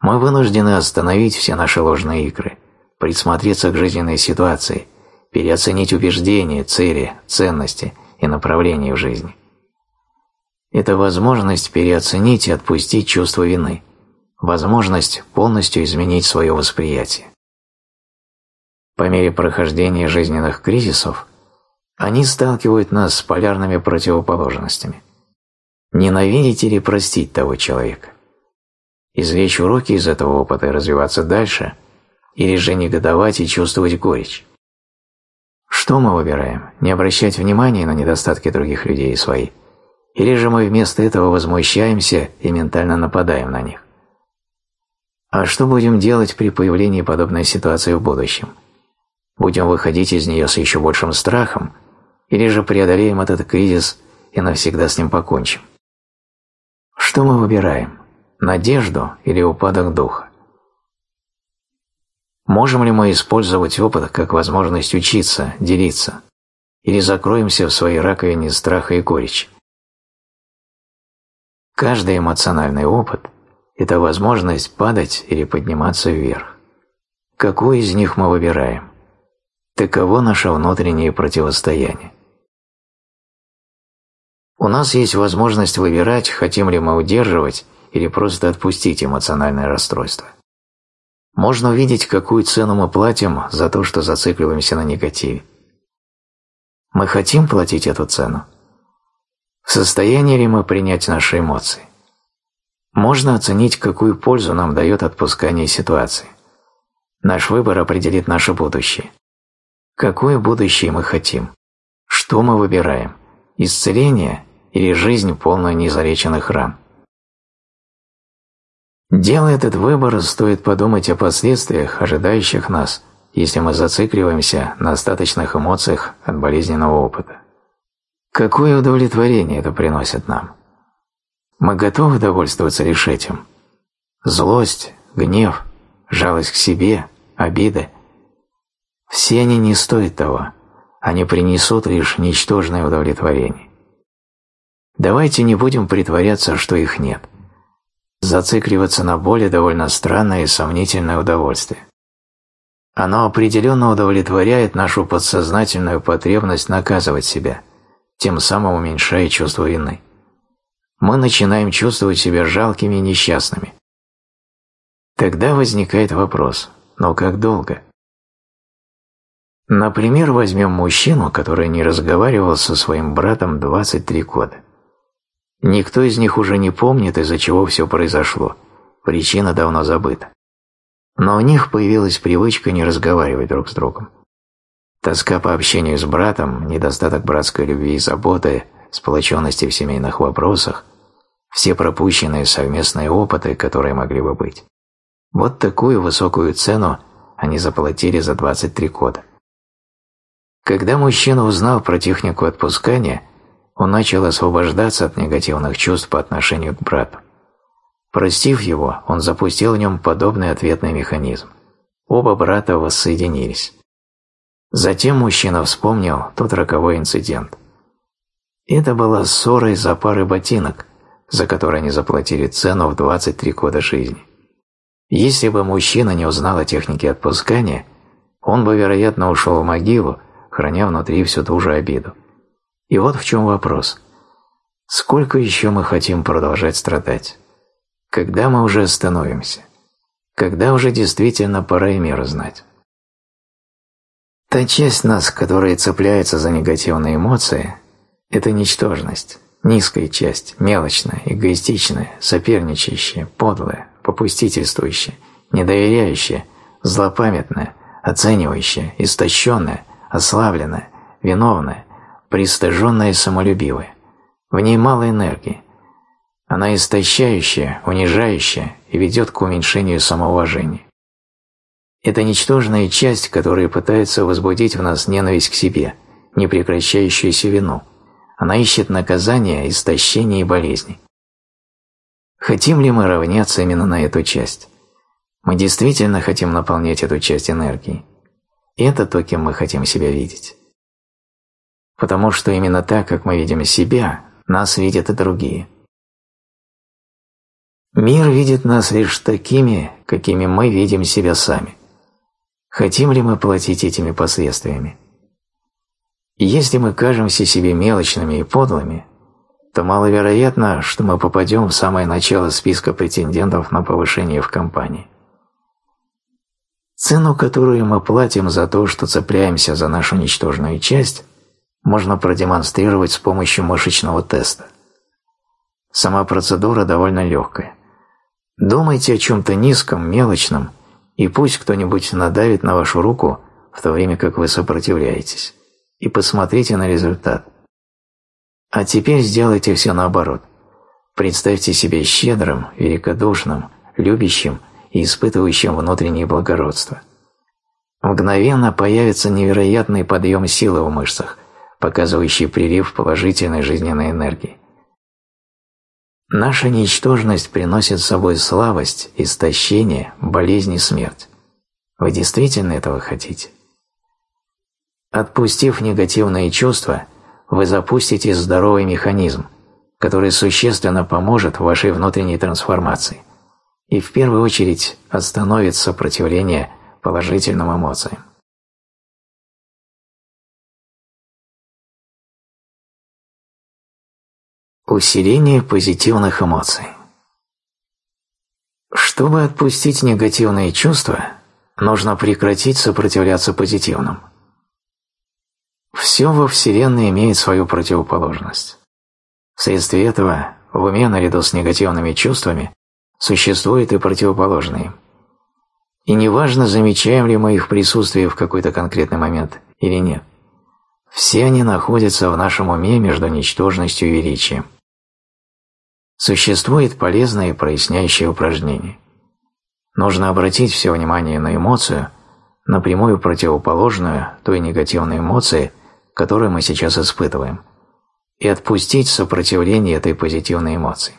мы вынуждены остановить все наши ложные игры, присмотреться к жизненной ситуации, переоценить убеждения, цели, ценности – и направлений в жизни. Это возможность переоценить и отпустить чувство вины, возможность полностью изменить свое восприятие. По мере прохождения жизненных кризисов они сталкивают нас с полярными противоположностями. Ненавидеть или простить того человека? Извлечь уроки из этого опыта и развиваться дальше, или же негодовать и чувствовать горечь? Что мы выбираем? Не обращать внимания на недостатки других людей и свои? Или же мы вместо этого возмущаемся и ментально нападаем на них? А что будем делать при появлении подобной ситуации в будущем? Будем выходить из нее с еще большим страхом? Или же преодолеем этот кризис и навсегда с ним покончим? Что мы выбираем? Надежду или упадок духа? Можем ли мы использовать опыт как возможность учиться, делиться? Или закроемся в своей раковине страха и горечи? Каждый эмоциональный опыт – это возможность падать или подниматься вверх. Какой из них мы выбираем? Таково наше внутреннее противостояние. У нас есть возможность выбирать, хотим ли мы удерживать или просто отпустить эмоциональное расстройство можно увидеть, какую цену мы платим за то, что зацикливаемся на негативе. Мы хотим платить эту цену? В состоянии ли мы принять наши эмоции? Можно оценить, какую пользу нам дает отпускание ситуации. Наш выбор определит наше будущее. Какое будущее мы хотим? Что мы выбираем? Исцеление или жизнь, полную незалеченных ран? Делая этот выбор, стоит подумать о последствиях, ожидающих нас, если мы зацикливаемся на остаточных эмоциях от болезненного опыта. Какое удовлетворение это приносит нам? Мы готовы довольствоваться лишь этим? Злость, гнев, жалость к себе, обиды – все они не стоят того, они принесут лишь ничтожное удовлетворение. Давайте не будем притворяться, что их нет – Зацикливаться на боли – довольно странное и сомнительное удовольствие. Оно определенно удовлетворяет нашу подсознательную потребность наказывать себя, тем самым уменьшая чувство вины. Мы начинаем чувствовать себя жалкими и несчастными. Тогда возникает вопрос – но как долго? Например, возьмем мужчину, который не разговаривал со своим братом 23 года. Никто из них уже не помнит, из-за чего все произошло. Причина давно забыта. Но у них появилась привычка не разговаривать друг с другом. Тоска по общению с братом, недостаток братской любви и заботы, сплоченности в семейных вопросах, все пропущенные совместные опыты, которые могли бы быть. Вот такую высокую цену они заплатили за 23 года. Когда мужчина узнал про технику отпускания, он начал освобождаться от негативных чувств по отношению к брату. Простив его, он запустил в нем подобный ответный механизм. Оба брата воссоединились. Затем мужчина вспомнил тот роковой инцидент. Это была ссора из-за пары ботинок, за которые они заплатили цену в 23 года жизни. Если бы мужчина не узнал о технике отпускания, он бы, вероятно, ушел в могилу, храня внутри всю ту же обиду. И вот в чем вопрос. Сколько еще мы хотим продолжать страдать? Когда мы уже остановимся? Когда уже действительно пора и меру знать? Та часть нас, которая цепляется за негативные эмоции, это ничтожность, низкая часть, мелочная, эгоистичная, соперничающая, подлая, попустительствующая, недоверяющая, злопамятная, оценивающая, истощенная, ослабленная, виновная, пристыженная и самолюбивая. В ней мало энергии. Она истощающая, унижающая и ведет к уменьшению самоуважения. Это ничтожная часть, которая пытается возбудить в нас ненависть к себе, непрекращающуюся вину. Она ищет наказания, истощения и болезни. Хотим ли мы равняться именно на эту часть? Мы действительно хотим наполнять эту часть энергией. Это то, кем мы хотим себя видеть. Потому что именно так, как мы видим себя, нас видят и другие. Мир видит нас лишь такими, какими мы видим себя сами. Хотим ли мы платить этими последствиями? Если мы кажемся себе мелочными и подлыми, то маловероятно, что мы попадем в самое начало списка претендентов на повышение в компании. Цену, которую мы платим за то, что цепляемся за нашу ничтожную часть, можно продемонстрировать с помощью мышечного теста. Сама процедура довольно легкая. Думайте о чем-то низком, мелочном, и пусть кто-нибудь надавит на вашу руку, в то время как вы сопротивляетесь, и посмотрите на результат. А теперь сделайте все наоборот. Представьте себя щедрым, великодушным, любящим и испытывающим внутреннее благородство. Мгновенно появится невероятный подъем силы в мышцах, показывающий прилив положительной жизненной энергии. Наша ничтожность приносит с собой слабость, истощение, болезнь и смерть. Вы действительно этого хотите? Отпустив негативные чувства, вы запустите здоровый механизм, который существенно поможет вашей внутренней трансформации и в первую очередь остановит сопротивление положительным эмоциям. Усиление позитивных эмоций Чтобы отпустить негативные чувства, нужно прекратить сопротивляться позитивным. Все во Вселенной имеет свою противоположность. Вследствие этого в уме наряду с негативными чувствами существует и противоположные. И неважно, замечаем ли мы их присутствие в какой-то конкретный момент или нет. Все они находятся в нашем уме между ничтожностью и величием. Существует полезное и проясняющее упражнение. Нужно обратить все внимание на эмоцию, напрямую противоположную той негативной эмоции, которую мы сейчас испытываем, и отпустить сопротивление этой позитивной эмоции.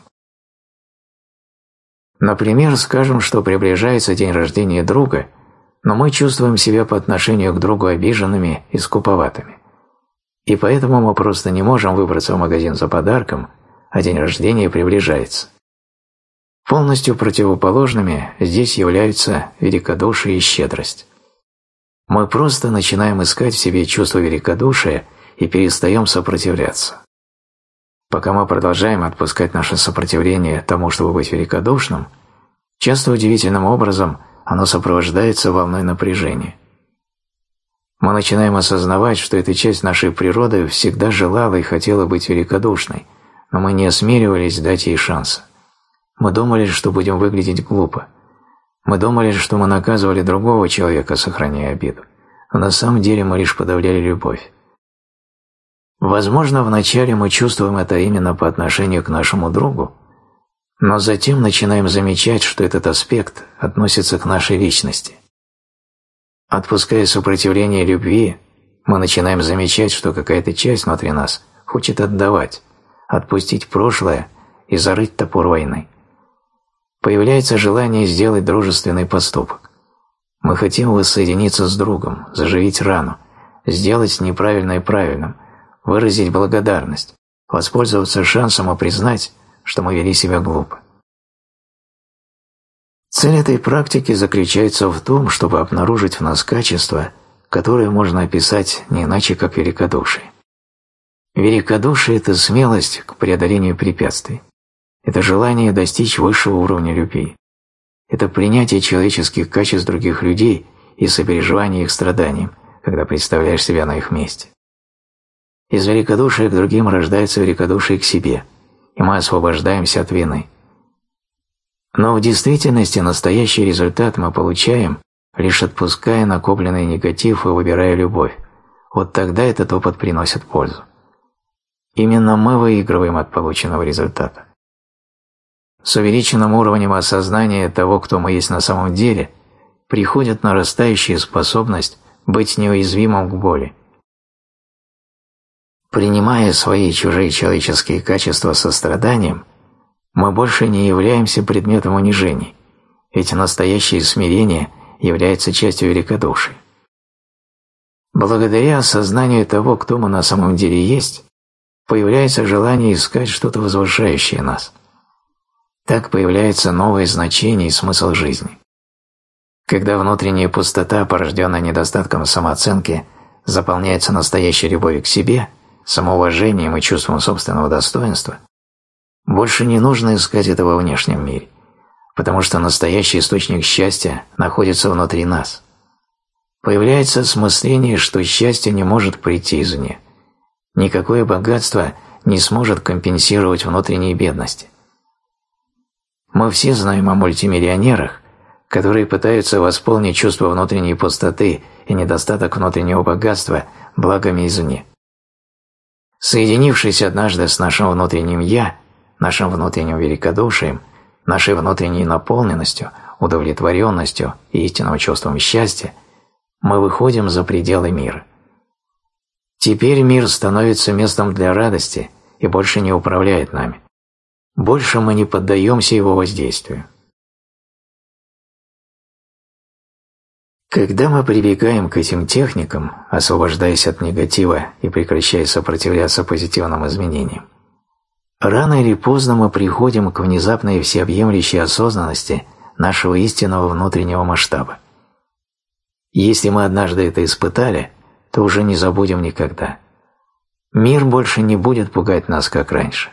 Например, скажем, что приближается день рождения друга, но мы чувствуем себя по отношению к другу обиженными и скуповатыми. И поэтому мы просто не можем выбраться в магазин за подарком – а день рождения приближается. Полностью противоположными здесь являются великодушие и щедрость. Мы просто начинаем искать в себе чувство великодушия и перестаем сопротивляться. Пока мы продолжаем отпускать наше сопротивление тому, чтобы быть великодушным, часто удивительным образом оно сопровождается волной напряжения. Мы начинаем осознавать, что эта часть нашей природы всегда желала и хотела быть великодушной – но мы не осмеливались дать ей шанса. Мы думали, что будем выглядеть глупо. Мы думали, что мы наказывали другого человека, сохраняя обиду, но на самом деле мы лишь подавляли любовь. Возможно, вначале мы чувствуем это именно по отношению к нашему другу, но затем начинаем замечать, что этот аспект относится к нашей личности. Отпуская сопротивление любви, мы начинаем замечать, что какая-то часть внутри нас хочет отдавать, отпустить прошлое и зарыть топор войны. Появляется желание сделать дружественный поступок. Мы хотим воссоединиться с другом, заживить рану, сделать неправильное правильным, выразить благодарность, воспользоваться шансом и признать, что мы вели себя глупо. Цель этой практики заключается в том, чтобы обнаружить в нас качества, которые можно описать не иначе, как великодушие. Великодушие – это смелость к преодолению препятствий. Это желание достичь высшего уровня любви. Это принятие человеческих качеств других людей и сопереживание их страданиям, когда представляешь себя на их месте. Из великодушия к другим рождается великодушие к себе, и мы освобождаемся от вины – но в действительности настоящий результат мы получаем, лишь отпуская накопленный негатив и выбирая любовь. Вот тогда этот опыт приносит пользу. Именно мы выигрываем от полученного результата. С увеличенным уровнем осознания того, кто мы есть на самом деле, приходит нарастающая способность быть неуязвимым к боли. Принимая свои чужие человеческие качества состраданием, мы больше не являемся предметом унижений, ведь настоящее смирение является частью великодушия. Благодаря осознанию того, кто мы на самом деле есть, появляется желание искать что-то возвышающее нас. Так появляется новое значение и смысл жизни. Когда внутренняя пустота, порожденная недостатком самооценки, заполняется настоящей любовью к себе, самоуважением и чувством собственного достоинства, больше не нужно искать этого в внешнем мире, потому что настоящий источник счастья находится внутри нас. Появляется осмысление, что счастье не может прийти извне. Никакое богатство не сможет компенсировать внутренние бедности. Мы все знаем о мультимиллионерах, которые пытаются восполнить чувство внутренней пустоты и недостаток внутреннего богатства благами извне. Соединившись однажды с нашим внутренним «я», нашим внутренним великодушием, нашей внутренней наполненностью, удовлетворенностью и истинным чувством счастья, мы выходим за пределы мира. Теперь мир становится местом для радости и больше не управляет нами. Больше мы не поддаемся его воздействию. Когда мы прибегаем к этим техникам, освобождаясь от негатива и прекращая сопротивляться позитивным изменениям, Рано или поздно мы приходим к внезапной всеобъемлющей осознанности нашего истинного внутреннего масштаба. Если мы однажды это испытали, то уже не забудем никогда. Мир больше не будет пугать нас, как раньше.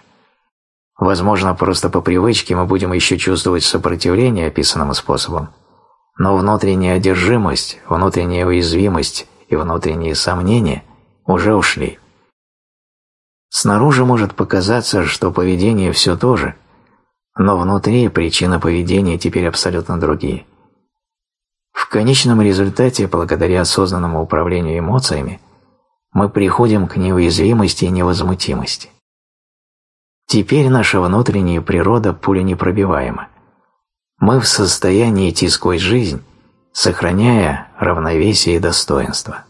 Возможно, просто по привычке мы будем еще чувствовать сопротивление описанным способом, но внутренняя одержимость, внутренняя уязвимость и внутренние сомнения уже ушли. Снаружи может показаться, что поведение все то же, но внутри причина поведения теперь абсолютно другие. В конечном результате, благодаря осознанному управлению эмоциями, мы приходим к неуязвимости и невозмутимости. Теперь наша внутренняя природа пуленепробиваема. Мы в состоянии идти сквозь жизнь, сохраняя равновесие и достоинство.